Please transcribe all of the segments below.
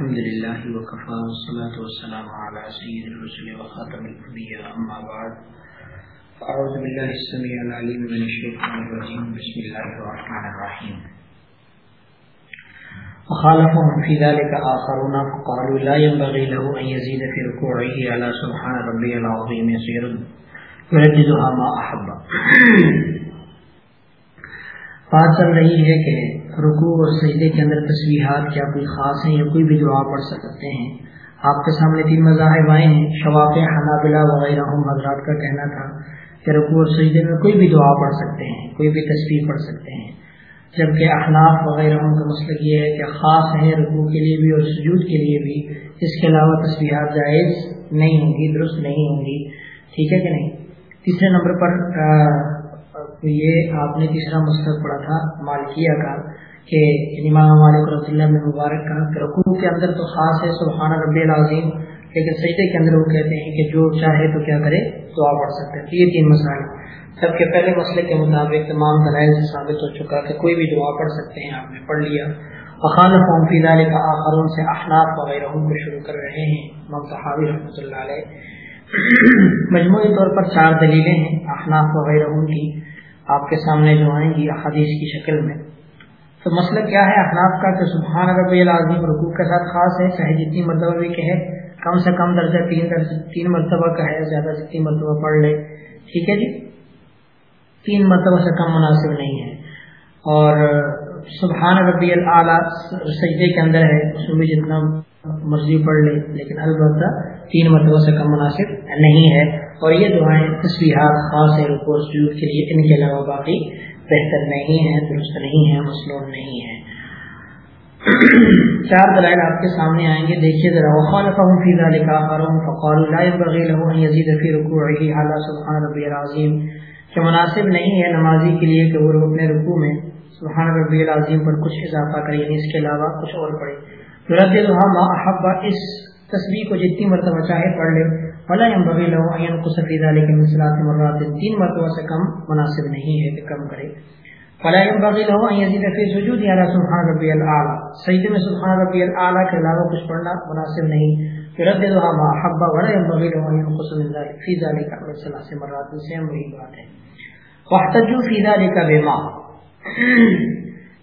الحمد لله وكفى والصلاة والسلام على سيد الرسل وخاتم الأنبياء، أما بعد أعوذ بالله السميع العليم من الشيطان الرجيم، بسم الله الرحمن الرحيم. وخالفهم في ذلك آخرون، فقالوا لا ينبغي له أن يزيد في ركوعه على سبحان ربي العظيم يصير يرددها ما أحب. بات چل رہی ہے کہ رکوع اور سجدے کے اندر تصویحات کیا کوئی خاص ہیں یا کوئی بھی دعا پڑھ سکتے ہیں؟ آپ کے سامنے تین مذاہب آئے ہیں شواف حنابلہ وغیرہ حضرات کا کہنا تھا کہ رکوع اور سجدے میں کوئی بھی دعا پڑھ سکتے ہیں، کوئی بھی تصویر پڑھ سکتے ہیں۔ جبکہ احناف وغیرہ کا مسئلہ یہ ہے کہ خاص ہے رکوع کے لیے بھی اور سجود کے لیے بھی، اس کے علاوہ تصویرات جائز نہیں ہوں گی، درست نہیں ہوں گی۔ ٹھیک ہے کہ نہیں؟ تیسرے نمبر پر یہ آپ نے تیسرا مسئلہ پڑھا تھا، مالکیہ کا۔ کہ امام مالک رضی اللہ میں مبارک کا رقو کے اندر تو خاص ہے سبحانہ ربی العظیم، لیکن سجدے کے اندر وہ کہتے ہیں کہ جو چاہے تو کیا کرے، دعا پڑھ سکتے ہیں یہ تین مسائل سب کے پہلے مسئلے کے مطابق تمام دلائل سے ثابت ہو چکا کہ کوئی بھی دعا پڑھ سکتے ہیں، آپ نے پڑھ لیا۔ وخالف قوم فی کا آخرون سے اخلاق وغیرہ کو شروع کر رہے ہیں۔ ممتحاوی رحمۃ اللہ علیہ مجموعی طور پر چار دلیلیں ہیں اخلاق وغیرہ کی، آپ کے سامنے جو آئیں گی احادیث کی شکل میں۔ تو مسئلہ کیا ہے اخلاق کا کہ سبحان ربی العظیم رکوع کے ساتھ خاص ہے چاہے جتنی مرتبہ بھی کہے، کم سے کم درجہ تین درجہ، تین مرتبہ کا ہے زیادہ سے تین مرتبہ پڑھ لے۔ ٹھیک ہے جی؟ تین مرتبہ سے کم مناسب نہیں ہے۔ اور سبحان ربی العلیٰ سجدے کے اندر ہے، اس میں جتنا مرضی پڑھ لے، لیکن البتہ تین مرتبہ سے کم مناسب نہیں ہے۔ اور یہ دعائیں تصویرات خاص ہے رکو سجود کے لیے، ان کے علاوہ باقی بہتر نہیں ہے، درست نہیں ہے مصنون نہیں ہے۔ چار دلائل آپ کے سامنے آئیں گے۔ دیکھیے ذرا، وخالفهم في ذلك آخرون فقالوا لا ينبغي له ان يزيد في ركوعه على سبحان ربي العظيم۔ کہ مناسب نہیں ہے نمازی کے لیے کہ وہ اپنے رکوع میں سبحان ربی العظیم پر کچھ اضافہ کرے یعنی اس کے علاوہ کچھ اور پڑھے یرددها ما احب اس تسبیح کو جتنی مرتبہ چاہے پڑھ لے فلا ينبغي له ان ينقص في ذلك من ثلاث مرات تین مرتبہ سے کم مناسب نہیں ہے کہ کم کرے۔ فلا ينبغي له ان يزيد في سجود على سبحان ربي الاعلى سجدے میں سبحان ربي الاعلى کے علاوہ کچھ پڑھنا مناسب نہیں۔ يرددها ما حب ولا ينبغي له ان ينقص من ذلك في ذلك من ثلاث مرات۔ سے ہم وہی بات ہے۔ واحتجوا في ذلك بما۔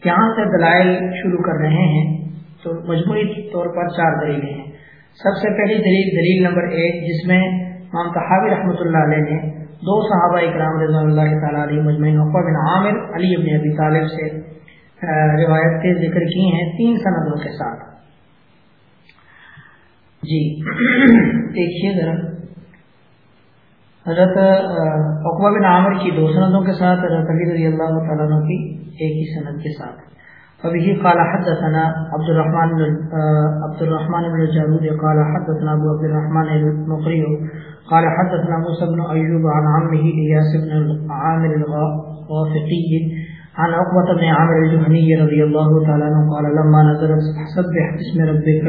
یہاں سے دلائل شروع کر رہے ہیں تو مجموعی طور پر چار دلیلیں ہیں۔ سب سے پہلی دلیل دلیل نمبر ایک، جس میں امام تحابی رحمۃ اللہ علیہ نے دو صحابہ اکرام رضا اللہ تعالیٰ علیہ مجمعین بن عامر علی ابن ابی طالب سے روایت کے ذکر کی ہیں تین سندوں کے ساتھ۔ جی دیکھیے ذرا۔ حضرت اقبا بن عامر کی دو سندوں کے ساتھ، حضرت علی رضی اللہ تعالیٰ کی ایک ہی سند کے ساتھ۔ فبه قال حدثنا عبد الرحمن عبد الرحمن بن الجارود قال حدثنا ابو عبد الرحمن المقري قال حدثنا موسى بن ايوب عن عمه اياس بن عامر الغافقي عن عقبة بن عامر الجهني رضي الله تعالى عنه قال لما نزلت فسبح باسم ربك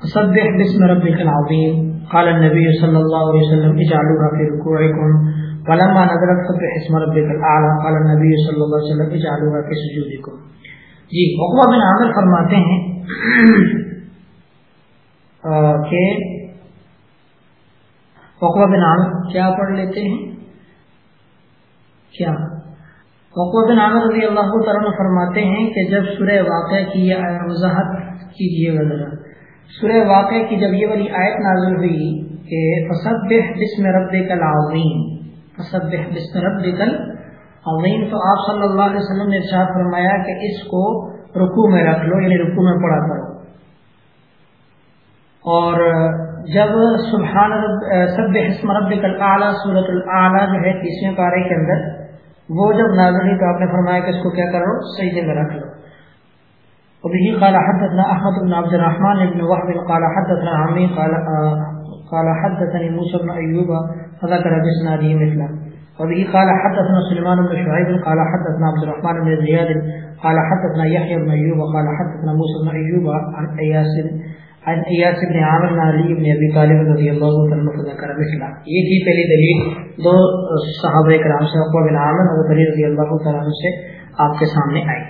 فسبح باسم ربك العظيم. قال النبي صلى الله عليه وسلم اجعلوها في ركوعكم. ولما نزلت سبح اسم ربك الاعلى قال النبي صلى الله عليه وسلم اجعلوها في سجودكم. جی حکمہ بن عامر فرماتے ہیں کہ حکمہ بن عامر کیا پڑھ لیتے ہیں؟ کیا؟ حکمہ بن عامر رضی اللہ تعالیٰ فرماتے ہیں کہ جب سورہ واقع کی یہ وضاحت کیجیے گا ذرا۔ سورہ واقع کی جب یہ والی آیت نازل ہوئی کہ فصبح بسم ربک العظیم فصبح بسم ربک عظیم، تو آپ صلی اللہ علیہ وسلم نے ارشاد فرمایا کہ اس کو رکو میں رکھ لو یعنی رکو میں پڑھا کرو۔ اور جب سبحان رب سب حسم رب الاعلیٰ صورت الاعلیٰ جو ہے تیسویں پارے کے اندر، وہ جب نازل ہوئی تو آپ نے فرمایا کہ اس کو کیا کرو؟ صحیح میں رکھ لو۔ وبه قال حدثنا احمد بن عبد الرحمن بن وهب، قال حدثنا عمي قال قال حدثني موسى بن ايوب فذكر بسناده مثله وبه قال حدثنا سليمان بن شعيب، قال حدثنا عبد الرحمن بن زياد، قال حدثنا يحيى بن ايوب قال حدثنا موسى بن ايوب عن اياس عن اياس بن عامر بن علي بن ابي طالب رضي الله عنه فذكر مثله. یہ تھی پہلی دلیل دو صحابہ کرام سے ابو بن عامر اور علی رضی اللہ تعالی عنہ سے آپ کے سامنے آئی۔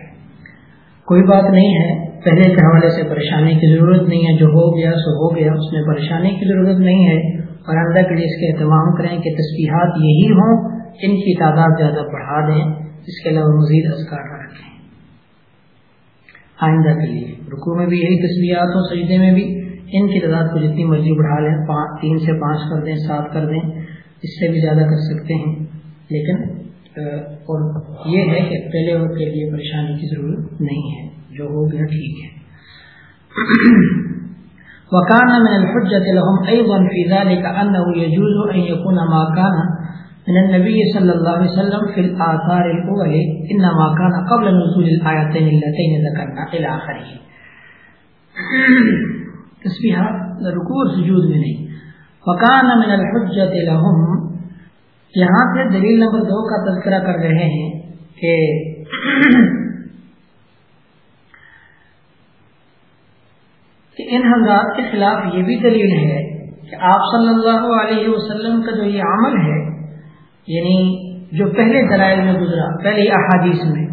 کوئی بات نہیں ہے، پہلے کے حوالے سے پریشانی کی ضرورت نہیں ہے، جو ہو گیا سو ہو گیا، اس میں پریشانی کی ضرورت نہیں ہے۔ اور اندر کے لیے اس کے اہتمام کریں کہ تصویحات یہی ہوں ان کی تعداد زیادہ بڑھا دیں، اس کے علاوہ مزید اذکار نہ رکھیں۔ آئندہ کے لیے رکو میں بھی یہی تصویرات ہوں، سجدے میں بھی۔ ان کی تعداد کو جتنی مرضی بڑھا لیں تین سے پانچ کر دیں، سات کر دیں، اس سے بھی زیادہ کر سکتے ہیں۔ لیکن اور یہ ہے کہ پہلے وقت کے لیے پریشانی کی ضرورت نہیں ہے، جو ہو گیا ٹھیک ہے۔ وكان من الحجة لهم أيضا في ذلك أنه يجوز أن يكون ما كان من النبي صلى الله عليه وسلم في الآثار الأول إنما كان قبل نزول الآيتين اللتين ذكرنا إلى آخره. تسبیحات رکوع سجود میں نہیں. وكان من الحجة لهم. یہاں سے دلیل نمبر دو کا تذکرہ کر رہے ہیں کہ ان حضرات کے خلاف یہ بھی دلیل ہے کہ آپ صلی اللہ علیہ وسلم کا جو یہ عمل ہے یعنی جو پہلے دلائل میں گزرا پہلے احادیث میں،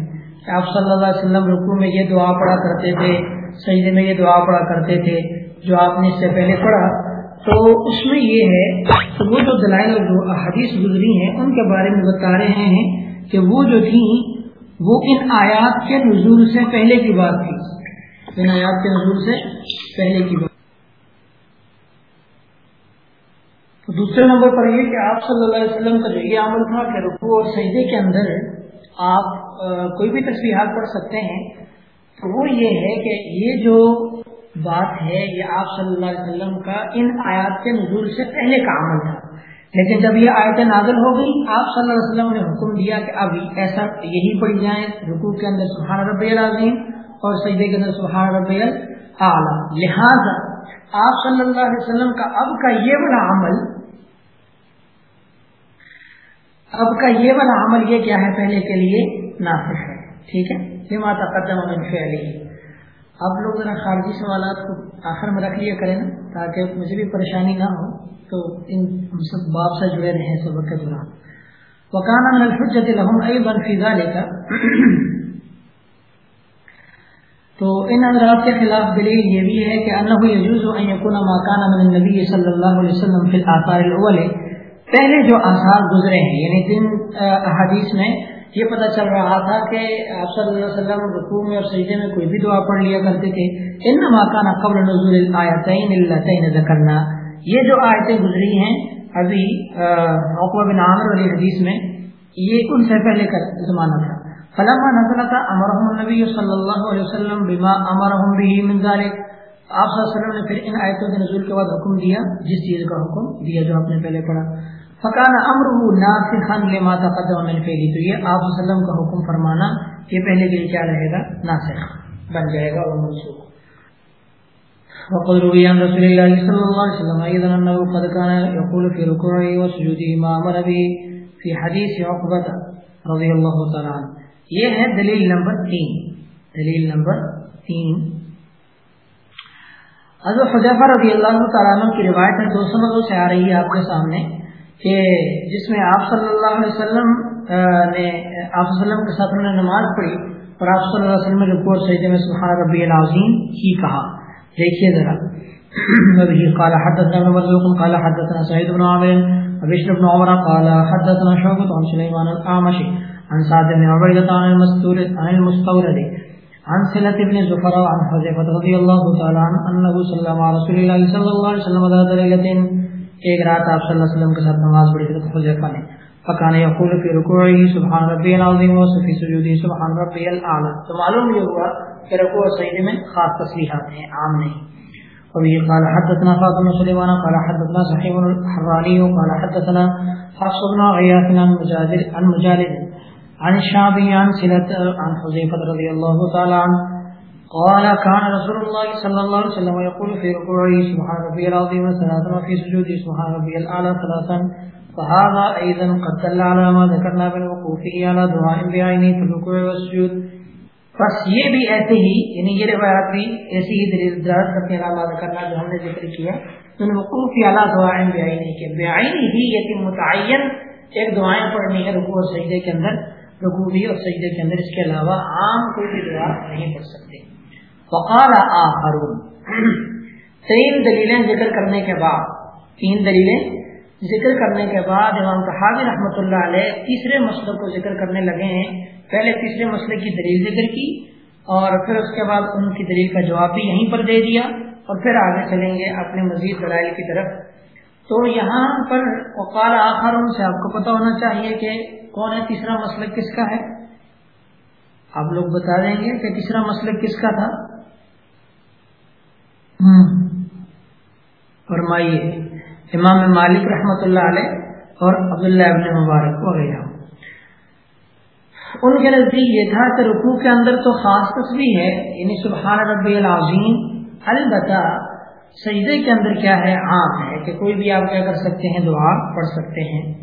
کہ آپ صلی اللہ علیہ وسلم رکو میں یہ دعا پڑھا کرتے تھے، سجدے میں یہ دعا پڑھا کرتے تھے، جو آپ نے اس سے پہلے پڑھا، تو اس میں یہ ہے کہ وہ جو دلائل اور جو احادیث گزری ہیں، ان کے بارے میں بتا رہے ہیں کہ وہ جو تھیں، وہ ان آیات کے نزول سے پہلے کی بات تھی۔ ان آیات کے نزول سے پہلے کی بات دوسرے نمبر پر یہ کہ آپ صلی اللہ علیہ وسلم کا جو یہ عمل تھا کہ رکوع اور سجدے کے اندر آپ کوئی بھی تصویرات پڑھ سکتے ہیں، تو وہ یہ ہے کہ یہ جو بات ہے، یہ آپ صلی اللہ علیہ وسلم کا ان آیات کے نزول سے پہلے کا عمل تھا۔ لیکن جب یہ آیت نازل ہو گئی آپ صلی اللہ علیہ وسلم نے حکم دیا کہ اب ایسا یہی پڑھی جائیں، رکوع کے اندر سبحان رب العظیم اور سجدے کے اندر سبحان رب العلیٰ لہذا آپ صلی اللہ علیہ وسلم کا اب کا یہ والا عمل اب کا یہ والا عمل یہ کیا ہے پہلے کے لیے؟ نافذ ہے۔ ٹھیک ہے؟ لما تقدم من فعلی۔ اب لوگ ذرا خارجی سوالات کو آخر میں رکھ لیا کریں نا، تاکہ مجھے بھی پریشانی نہ ہو۔ تو ان سب باب سے جڑے رہیں سبق کے دوران۔ وکانا من الحجت لهم ایضا فی ذلك تو ان حضرات کے خلاف دلیل یہ بھی ہے کہ انه يجوز ان يكون ما كان من النبي صلی اللہ علیہ وسلم فی الاثار الاول۔ پہلے جو آثار گزرے ہیں یعنی جن احادیث میں یہ پتہ چل رہا تھا کہ آپ صلی اللہ علیہ وسلم رکوع میں اور سجدے میں کوئی بھی دعا پڑھ لیا کرتے تھے ان ماکانہ قبل نزول الآیتین اللتین ذکرنا۔ یہ جو آیتیں گزری ہیں ابھی عقبہ بن عامر والی حدیث میں، یہ ان سے پہلے کا زمانہ تھا۔ فلما نزل تھا امرحم النبی صلی اللہ علیہ وسلم بما امرحم به من ذلك آپ صلی اللہ علیہ وسلم نے پھر ان آیتوں کے نزول کے بعد حکم دیا، جس چیز کا حکم دیا جو آپ نے پہلے پڑھا۔ فقان امر ناسخا لما تقدم من فعلی تو یہ آپ وسلم کا حکم فرمانا یہ پہلے کے لیے کیا رہے گا؟ ناسخ بن جائے گا اور منسوخ۔ وقد روي عن رسول الله صلى الله عليه وسلم ايضا انه قد كان يقول في ركوعه وسجوده ما امر به في حديث عقبه رضي الله تعالى عنه۔ یہ ہے دلیل نمبر تین۔ دلیل نمبر تین۔ حضرت حضیفہ رضی اللہ تعالیٰ عنہ کی روایت ہے دو سندوں سے آ رہی ہے آپ کے سامنے۔ کہ جس میں آپ صلی اللہ علیہ وسلم نے، آپ وسلم کے ساتھ انہوں نے نماز پڑھی اور آپ صلی اللہ علیہ وسلم نے رکوع سجدے میں سبحان ربی العظیم ہی کہا۔ دیکھیے ذرا۔ نبی قال حدثنا ابن مرزوق، قال حدثنا سعيد بن عامر وبشر بن عمر، قال حدثنا شعبة عن سليمان الأعمش عن سعد بن عبيدة عن المستورد عن المستورد، عن سلة بن زفر عن حذيفة رضي الله تعالى عنه أنه صلى على رسول الله صلى الله عليه وسلم ذات ليلة ایک رات آپ صلی اللہ علیہ وسلم کے ساتھ نماز پڑھی تھی حذیفہ نے فکان یقول فی رکوعی سبحان ربی العظیم و فی سجودی سبحان ربی الاعلی تو معلوم یہ ہوا کہ رکوع و سجدے میں خاص تصریحات ہیں، عام نہیں۔ اور یہ قال حدثنا فاطمہ سلیمان قال حدثنا صحیح الحرانی قال حدثنا حفص بن غیاث عن مجادل، عن مجالد، عن الشعبی عن سلط عن حذیفہ رضی اللہ تعالی عنہ قال كان رسول الله صلى الله عليه وسلم يقول في ركوعه، سبحان ربي العظيم ثلاثا وفي سجوده، سبحان ربي الاعلى ثلاثا فهذا ايضا قد دل على ما ذكرنا من وقوفه على دعاء بعينه في الركوع والسجود. بس یہ بھی ایسے ہی یعنی یہ روایات بھی ایسی ہی دلیل درد کرتے ہیں علامہ کرنا جو ہم نے ذکر کیا من وقوف اعلی دعائیں بعینی کے بعینی ہی یعنی متعین ایک دعائیں پڑھنی ہے رکوع اور سجدے کے اندر رکو بھی اور سجدے کے اندر، اس کے علاوہ عام کوئی بھی دعا نہیں پڑھ سکتے۔ وقال آخرون. تین دلیلیں ذکر کرنے کے بعد، تین دلیلیں ذکر کرنے کے بعد امام تحابی رحمۃ اللہ علیہ تیسرے مسئلے کو ذکر کرنے لگے ہیں۔ پہلے تیسرے مسئلے کی دلیل ذکر کی اور پھر اس کے بعد ان کی دلیل کا جواب بھی یہیں پر دے دیا اور پھر آگے چلیں گے اپنے مزید دلائل کی طرف۔ تو یہاں پر اوقال آخر ان سے آپ کو پتہ ہونا چاہیے کہ کون ہے، تیسرا مسئلہ کس کا ہے۔ آپ لوگ بتا دیں گے کہ تیسرا مسئلہ کس کا تھا۔ ہاں۔ فرمائیے، امام مالک رحمۃ اللہ علیہ اور عبداللہ ابن مبارک وغیرہ۔ ان کے نزدیک یہ تھا کہ رکوع کے اندر تو خاص تصویر ہے یعنی سبحان ربی العظیم، البتہ سجدے کے اندر کیا ہے، عام ہے کہ کوئی بھی آپ کیا کر سکتے ہیں، دعا پڑھ سکتے ہیں۔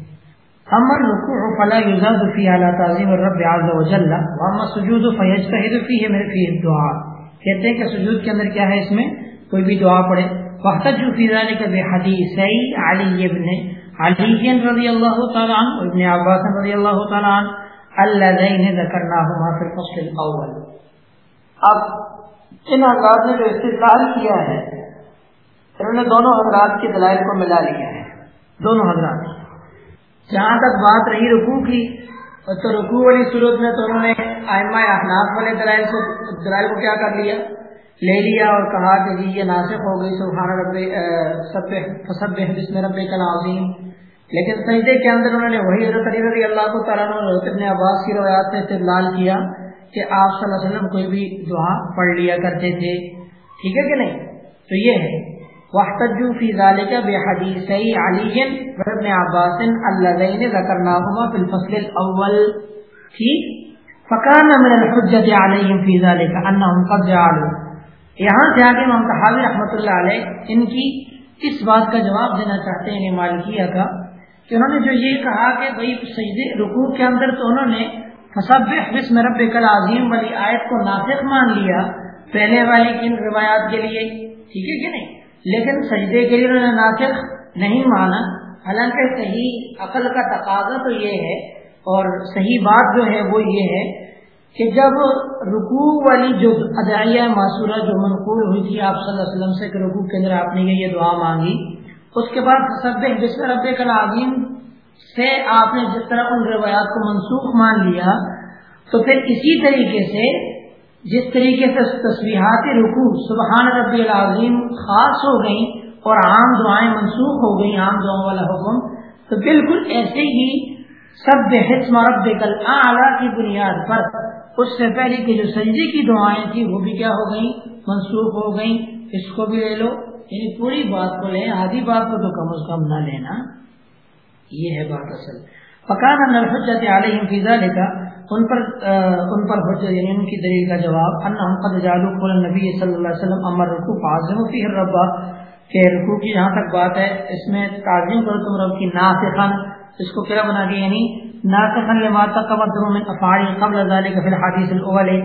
امر رکوع فلا یزاد فی اعلی تعظیم الرب عز وجل واما سجود فیجتهد فیہ من فی الدعاء۔ کہتے ہیں کہ سجود کے اندر کیا ہے اس میں؟ کوئی بھی دعا پڑھے۔ واحتجوا في ذلك بحديثي علي بن علي رضي الله تعالى عنه وابن عباس رضي الله تعالى عنه اللذين ذكرناهما في الفصل الاول۔ اب ان حضرات نے جو استدلال کیا ہے انہوں نے دونوں حضرات کے دلائل کو ملا لیا ہے۔ دونوں حضرات۔ جہاں تک بات رہی رکوع کی تو رکوع والی صورت میں تو انہوں نے آئمہ احناف والے دلائل کو دلائل کو کیا کر لیا؟ لے لیا اور کہا کہ جی یہ ناسک ہو گئی، سبحان رب سب سب بسم رب کل عظیم لیکن سجدے کے اندر انہوں نے وہی حضرت علی رضی اللہ کو تعالیٰ ابن عباس کی روایات سے استدلال کیا کہ آپ صلی اللہ علیہ وسلم کوئی بھی دعا پڑھ لیا کرتے تھے۔ ٹھیک ہے کہ نہیں؟ تو یہ ہے۔ وحتجو فی ذالک بحدیث علی ابن عباس اللذین ذکرناہما فی الفصل الاول۔ ٹھیک؟ فکان من الحجت علیہم فی ذالک، انہم قد جعلوا۔ یہاں سے آگے امام تحاوی رحمۃ اللہ علیہ ان کی اس بات کا جواب دینا چاہتے ہیں مالکیہ کا کہ انہوں نے جو یہ کہا کہ بھائی سجدے رکوع کے اندر تو انہوں نے فصب بسم رب کل عظیم والی آیت کو ناسخ مان لیا پہلے والی کن روایات کے لیے، ٹھیک ہے کہ نہیں؟ لیکن سجدے کے لیے انہوں نے ناسخ نہیں مانا۔ حالانکہ صحیح عقل کا تقاضا تو یہ ہے اور صحیح بات جو ہے وہ یہ ہے کہ جب رکوع والی جو ادائیہ معصورہ جو منقول ہوئی تھی، آپ صلی اللہ علیہ وسلم سے کہ رکوع کے اندر آپ نے یہ دعا مانگی، اس کے بعد سب بسم رب العظیم سے آپ نے جس طرح ان روایات کو منسوخ مان لیا، تو پھر اسی طریقے سے، جس طریقے سے تصویحات رکوع سبحان ربی العظیم خاص ہو گئی اور عام دعائیں منسوخ ہو گئی عام دعاؤں والا حکم، تو بالکل ایسے ہی سب حسم رب کل اعلیٰ کی بنیاد پر اس سے پہلے کی جو سجدے کی دعائیں تھیں وہ بھی کیا ہو گئیں؟ منسوخ ہو گئیں۔ اس کو بھی لے لو۔ یعنی پوری بات کو لیں آدھی بات کو تو کم از کم نہ لینا۔ یہ ہے بات اصل۔ پکانا نرحجت علیہم فی ذالک ان پر ان پر حجت یعنی ان کی دلیل کا جواب، انہم قد جعلوا قول النبی صلی اللہ علیہ وسلم امر رکوع فعظم فیہ الرب کہ رکوع کی جہاں تک بات ہے، اس میں تعظیم کرو تم رب کی ناسخن اس کو کیا بنا دیا یعنی ناسخا لما تقدم من افعال قبل ذلك في الحديث الاول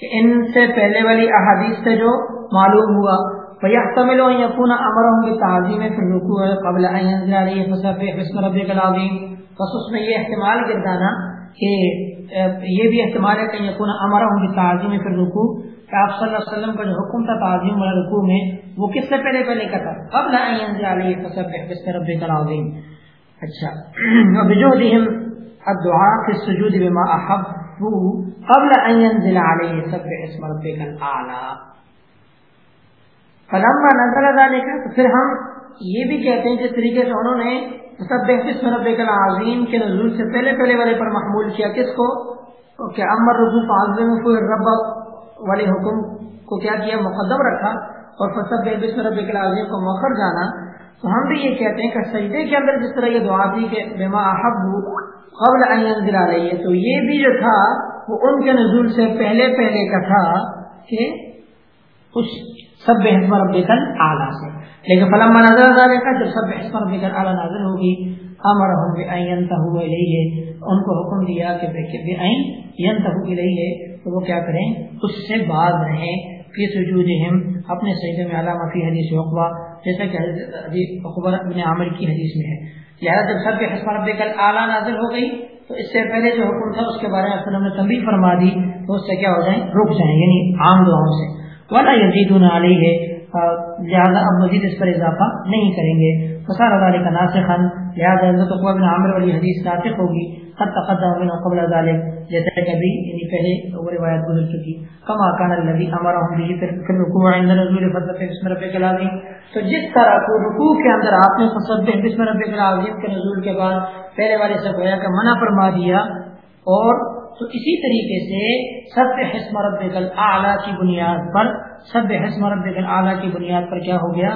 کہ ان سے پہلے والی احادیث سے جو معلوم ہوا، فيحتمل ان يكون امرهم بالتعظيم في الركوع قبل ان ينزل عليه فسبح اسم ربك العظيم۔ بس اس میں یہ احتمال گردانا کہ یہ بھی احتمال ہے کہ یکون امرهم بالتعظيم في الركوع۔ کہ آپ صلی اللہ علیہ وسلم کا جو حکم تھا تعظیم والا رکوع میں، وہ کس سے پہلے پہلے کا تھا؟ قبل ان ينزل عليه فسبح اسم ربك العظيم۔ اچھا وبجهدهم الدعاء في السجود بما احبوا قبل ان ينزل عليه سبح اسم ربك الاعلى فلما نزل ذلك تو پھر ہم یہ بھی کہتے ہیں جس طریقے سے انہوں نے سبح اسم ربك العظیم کے نزول سے پہلے پہلے والے پر محمول کیا، کس کو؟ کہ امر رسول فاضل کو رب والے حکم کو کیا کیا، مقدم رکھا اور فسب بسم ربک العظیم کو مؤخر جانا۔ تو ہم بھی یہ کہتے ہیں کہ سجدے کے اندر جس طرح یہ دعا تھی کہ بما احب قبل ان ينزل علیہ، تو یہ بھی جو تھا وہ ان کے نزول سے پہلے پہلے کا تھا کہ اس سب حسم رب ربک اعلیٰ سے۔ لیکن فلما نظر ذالک جب سب حسم رب ربک اعلیٰ نازل ہوگی امرهم بان ينتهوا الیہ ان کو حکم دیا کہ بان ينتهوا الیہ تو وہ کیا کریں؟ اس سے باز رہیں۔ فی سجودہم، اپنے سجدے میں علامہ فی حدیث عقبہ جیسا کہ حدیث ابن عامر کی حدیث میں ہے لہٰذا جب سب کے حسب رب کل اعلیٰ نازل ہو گئی، تو اس سے پہلے جو حکم تھا، اس کے بارے میں نے تنبیہ فرما دی، تو اس سے کیا ہو جائیں؟ رک جائیں یعنی عام دعاؤں سے۔ ورنہ یزید علی ہے لہٰذا اب مزید اس پر اضافہ نہیں کریں گے۔ فسار علی کا ناصر خان لہٰذا حضرت بن عامر والی حدیث ناطق ہوگی خط تقدم من قبل ذلك. جیسے کبھی یعنی پہلے وہ روایت گزر چکی کما کان الذي امرهم به في الركوع عند نزول فضل بسم ربك العظیم تو جس طرح کو رکوع کے اندر آپ نے فسبح بسم ربك العظیم کے نزول کے بعد پہلے والے سے گویا کا منع فرما دیا. اور تو اسی طریقے سے سب حسم رب اعلیٰ کی بنیاد پر، سب حسم رب اعلیٰ کی بنیاد پر کیا ہو گیا؟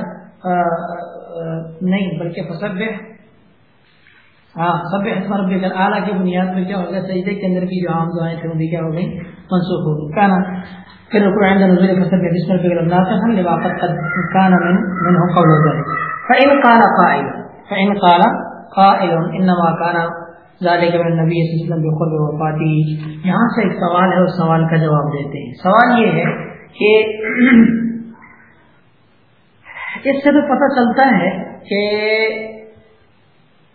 نہیں، بلکہ فسب ہاں سب حسم رب اعلیٰ کی بنیاد پر کیا ہو گیا؟ سجدے کے اندر کی جو عام دعائیں تھیں وہ بھی کیا ہو گئی منسوخ ہو گئی کہنا پھر عند نزول فسب بسم رب الناصحا لواقت قد كان من منه قول ذلك فإن قال قائل، فإن قال قائل انما كان ذالک من نبی صلی اللہ علیہ وسلم وفاتی یہاں سے ایک سوال ہے اس سوال کا جواب دیتے ہیں۔ سوال یہ ہے کہ اس سے تو پتہ چلتا ہے کہ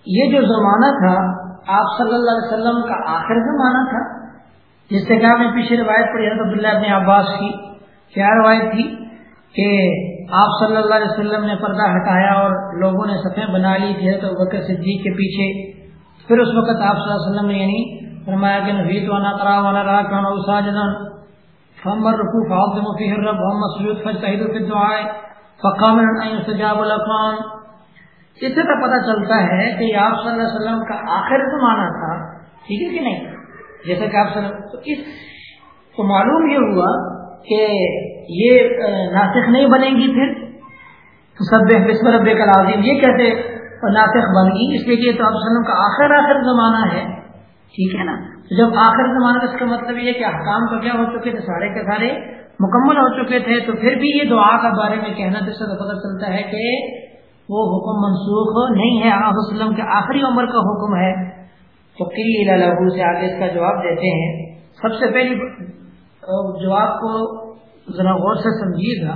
یہ جو زمانہ تھا، آپ صلی اللہ علیہ وسلم کا آخر زمانہ تھا، جس سے کہا میں پیچھے روایت پڑھی، حضرت عبداللہ ابن عباس کی کیا روایت تھی کہ آپ صلی اللہ علیہ وسلم نے پردہ ہٹایا اور لوگوں نے سفید بنا لی تھی تو بکر صدیق کے پیچھے۔ پھر اس وقت آپ صلی اللہ علیہ وسلم نے یعنی فرمایا کہ نبی تو انا وانا را کان او فمر رکوع فاضم فيه الرب هم مسجود فاجتهدوا في الدعاء۔ فقام ان اس سے پتہ چلتا ہے کہ آپ صلی اللہ علیہ وسلم کا آخر زمانہ تھا، ٹھیک ہے کہ نہیں؟ جیسے کہ آپ صلی اللہ تو اس کو معلوم یہ ہوا کہ یہ ناسخ نہیں بنے گی پھر۔ سب بسم رب کا لازم یہ کہتے ناسخ بن گئی اس لیے تو آپ وسلم کا آخر آخر زمانہ ہے۔ ٹھیک ہے نا؟ جب آخر زمانہ اس کا مطلب یہ کہ احکام تو کیا ہو چکے تھے؟ سارے کے سارے مکمل ہو چکے تھے، تو پھر بھی یہ دعا کا بارے میں کہنا تو سے پتہ چلتا ہے کہ وہ حکم منسوخ نہیں ہے۔ آپ وسلم کے آخری عمر کا حکم ہے۔ تو کلی لہو سے آگے اس کا جواب دیتے ہیں۔ سب سے پہلی جواب کو ذرا غور سے سمجھیے۔ گا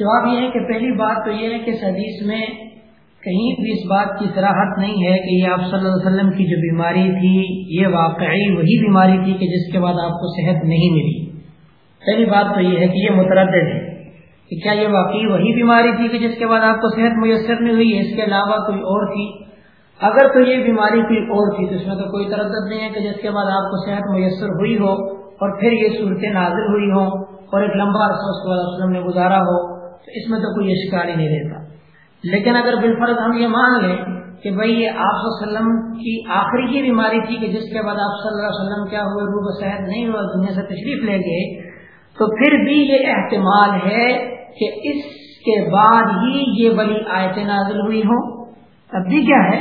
جواب یہ ہے کہ پہلی بات تو یہ ہے کہ حدیث میں کہیں بھی اس بات کی صراحت نہیں ہے کہ یہ آپ صلی اللہ علیہ وسلم کی جو بیماری تھی، یہ واقعی وہی بیماری تھی کہ جس کے بعد آپ کو صحت نہیں ملی۔ پہلی بات تو یہ ہے کہ یہ متردد ہے کہ کیا یہ واقعی وہی بیماری تھی کہ جس کے بعد آپ کو صحت میسر نہیں ہوئی، اس کے علاوہ کوئی اور تھی؟ اگر تو یہ بیماری کوئی اور تھی تو اس میں تو کوئی تردد نہیں ہے کہ جس کے بعد آپ کو صحت میسر ہوئی ہو اور پھر یہ صورتیں نازل ہوئی ہوں اور ایک لمبا عرصہ اس کے وسلم نے گزارا ہو، تو اس میں تو کوئی اشکال ہی نہیں رہتا۔ لیکن اگر بالفرض ہم یہ مان لیں کہ بھائی یہ آپ وسلم کی آخری کی بیماری تھی کہ جس کے بعد آپ صلی اللہ علیہ وسلم کیا ہوئے روح صحت نہیں ہوا، دنیا سے تشریف لے گئے تو پھر بھی یہ احتمال ہے کہ اس کے بعد ہی یہ بڑی آیتیں نازل ہوئی ہوں۔ تب بھی کیا ہے؟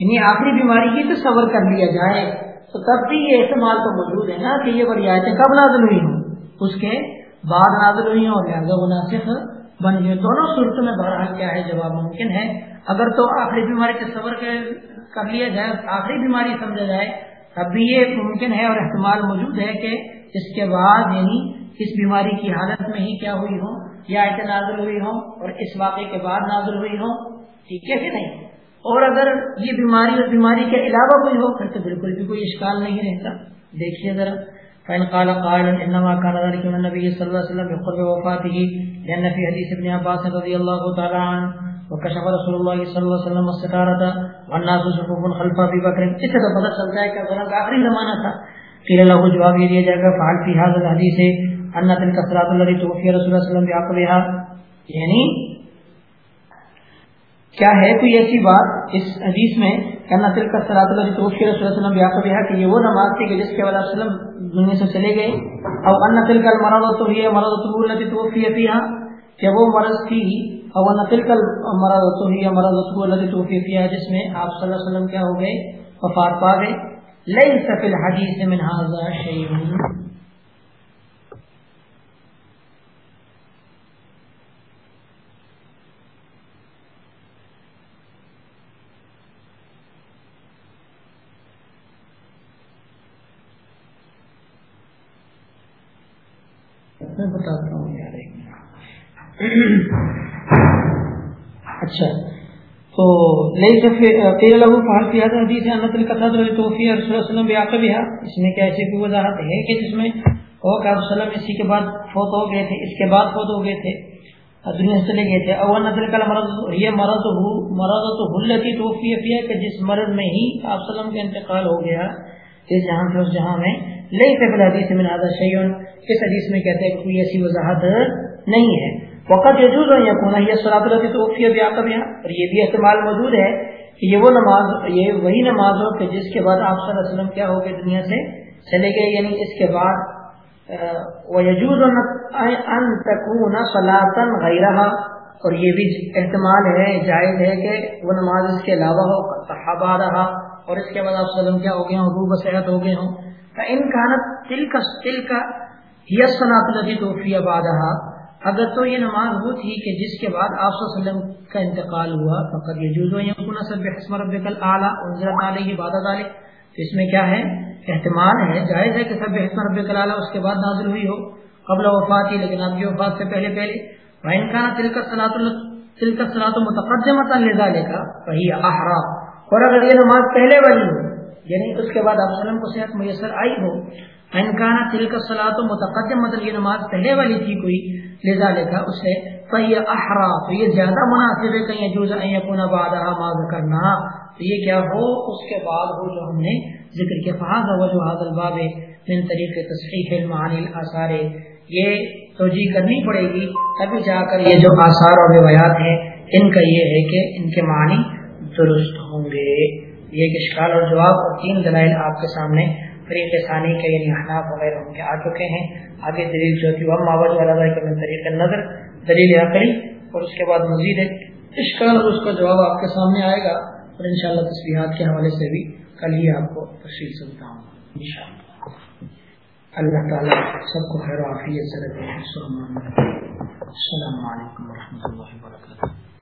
یعنی آخری بیماری کی تو صبر کر لیا جائے۔ تو تب بھی یہ احتمال تو موجود ہے نا کہ یہ بڑی آیتیں کب نازل ہوئی ہوں۔ اس کے بعد نازل ہوئی ہوں۔ اور لہٰذا مناسب بن گئے۔ دونوں صورتوں میں بہرحال کیا ہے؟ جواب ممکن ہے۔ اگر تو آخری بیماری کے صبر کر لیا جائے، آخری بیماری سمجھا جائے، تب بھی یہ ممکن ہے اور احتمال موجود ہے کہ اس کے بعد یعنی اس بیماری کی حالت میں ہی کیا ہوئی ہوں؟ یا ایسے نازل ہوئی ہوں اور اس واقعے کے بعد نازل ہوئی ہوں؟ ٹھیک ہے کہ نہیں؟ اور اگر یہ بیماری اور بیماری کے علاوہ کوئی ہو، پھر تو بالکل بھی کوئی اشکال نہیں رہتا۔ دیکھیے ذرا۔ فإن قال قائل إنما كان ذلك من النبي صلى الله عليه وسلم بقرب وفاته لأن في حديث ابن عباس رضي الله تعالى عنه وكشف رسول الله صلى الله عليه وسلم الستارة والناس صفوف خلف أبي بكر۔ اس سے پتہ چلتا ہے کہ غلط آخری زمانہ تھا، قيل له جواب یہ دیا جائے گا، فعل في هذا الحديث أن تلك الصلاة التي توفي رسول الله صلى الله عليه وسلم یعنی کیا ہے کوئی ایسی بات اس حدیث میں کہنا تل کا صلاح اللہ توفی رسول اللہ وسلم بیاقبہ کہ یہ وہ نماز تھی کہ جس کے بعد وسلم دنیا سے چلے گئے؟ او ان تل کا مرض تو یہ مرض تو التي توفی فيها کہ وہ مرض تھی، او ان تل کا مرض تو یہ مرض تو التي توفی فيها جس میں آپ صلی اللہ علیہ وسلم کیا ہو گئے؟ وفات پا گئے. ليس في الحديث من هذا شيء میں بتاتا ہوں یار اچھا تو تیر لہو فہل فی حدیث حدیث انت القصد توفی رسول اللہ وسلم بیاقبہ اس میں کیا ایسی کوئی وضاحت ہے کہ جس میں وہ کہ وسلم اسی کے بعد فوت ہو گئے تھے، اس کے بعد فوت ہو گئے تھے دنیا سے چلے گئے تھے۔ اول نظر کل مرض یہ مرض ہو مرض تو حلتی توفی فی کہ جس مرض میں ہی آپ وسلم کا انتقال ہو گیا اس جہاں سے اس جہاں میں لئی سے بل حدیث من هذا شیء۔ اس حدیث میں کہتے ہیں کہ کوئی ایسی وضاحت نہیں ہے۔ وقت یجوز ان یکون ہی الصلاه التي توفي بعقبها. اور یہ بھی احتمال موجود ہے کہ یہ وہ نماز، یہ وہی نماز ہو کہ جس کے بعد آپ صلی اللہ علیہ وسلم کیا ہو گئے دنیا سے چلے گئے یعنی اس کے بعد ويجوز ان تكون صلاه اور یہ بھی احتمال ہے، جائز ہے کہ وہ نماز اس کے علاوہ ہو، صحابہ رہا، اور اس کے بعد آپ وسلم کیا ہو گئے ہوں، روح صحت ہو گئے ہوں. ان کانت تل کا تل کا یس صنعت الذي توفي بعدها. اگر تو یہ نماز وہ تھی کہ جس کے بعد آپ صلی اللہ علیہ وسلم کا انتقال ہوا، فقط یہ جزو یقون سب حسم رب کل اعلیٰ انضرت علیہ عبادت علیہ تو اس میں کیا ہے؟ احتمال ہے، جائز ہے کہ سب حسم رب کل اعلیٰ اس کے بعد نازل ہوئی ہو، قبل وفات ہی، لیکن اب کی وفات سے پہلے پہلے۔ وائن خانہ تل کا صلاح تل کا صلاح تو متقدم لے کا وہی احرا اور اگر یہ نماز پہلے والی ہو یعنی اس کے بعد آپ وسلم کو صحت میسر آئی ہو انکانا تل کا صلاح تو متقدم مطلب یہ نماز پہلے والی تھی کوئی لذا لکھا اسے فہی احرا تو یہ زیادہ مناسب ہے، کہیں جوز یکون بعدہ ما ذکرنا، تو یہ کیا ہو، اس کے بعد ہو جو ہم نے ذکر کیا فہذا وجہ هذا الباب من طریق تصحیح المعانی الاثار یہ توجیہ کرنی پڑے گی، تبھی جا کر یہ جو آثار اور روایات ہیں، ان کا یہ ہے کہ ان کے معنی درست ہوں گے۔ یہ اشکال اور جواب اور تین دلائل آپ کے سامنے فریق ثانی کے یعنی احناف وغیرہ ان کے آ چکے ہیں۔ آگے دلیل چوتھی وہ ماوج والا کہ طریق نظر دلیل عقلی اور اس کے بعد مزید ایک اشکال اور اس کا جواب آپ کے سامنے آئے گا اور انشاءاللہ شاء تصویرات کے حوالے سے بھی کل ہی آپ کو تفصیل سنتا ہوں۔ اللہ تعالیٰ سب کو خیر و عافیت سے رکھے۔ السلام علیکم۔ و رحمۃ اللہ